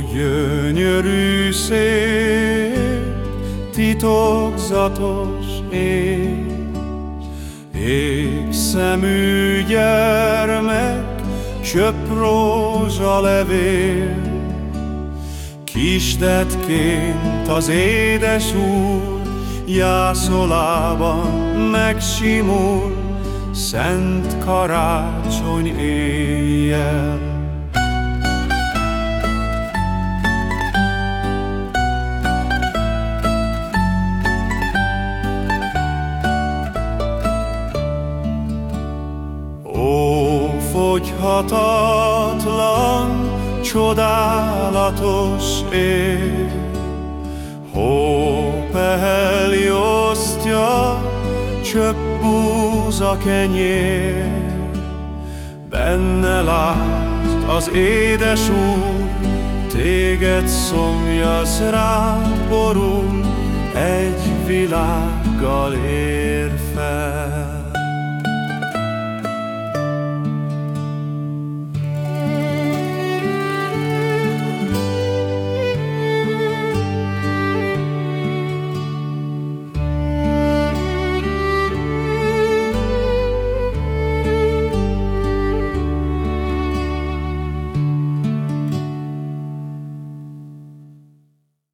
Ó, gyönyörű szép, titokzatos ég, Égszemű gyermek, söp rózsa levél, Kisdetként az édes úr jászolában megsimul, Szent karácsony éjjel. Fogyhatatlan, csodálatos ég. Hópeheli osztja, csöpp búza kenyér, Benne lát az édes úr, Téged szomjasz rád borul, Egy világgal ér fel.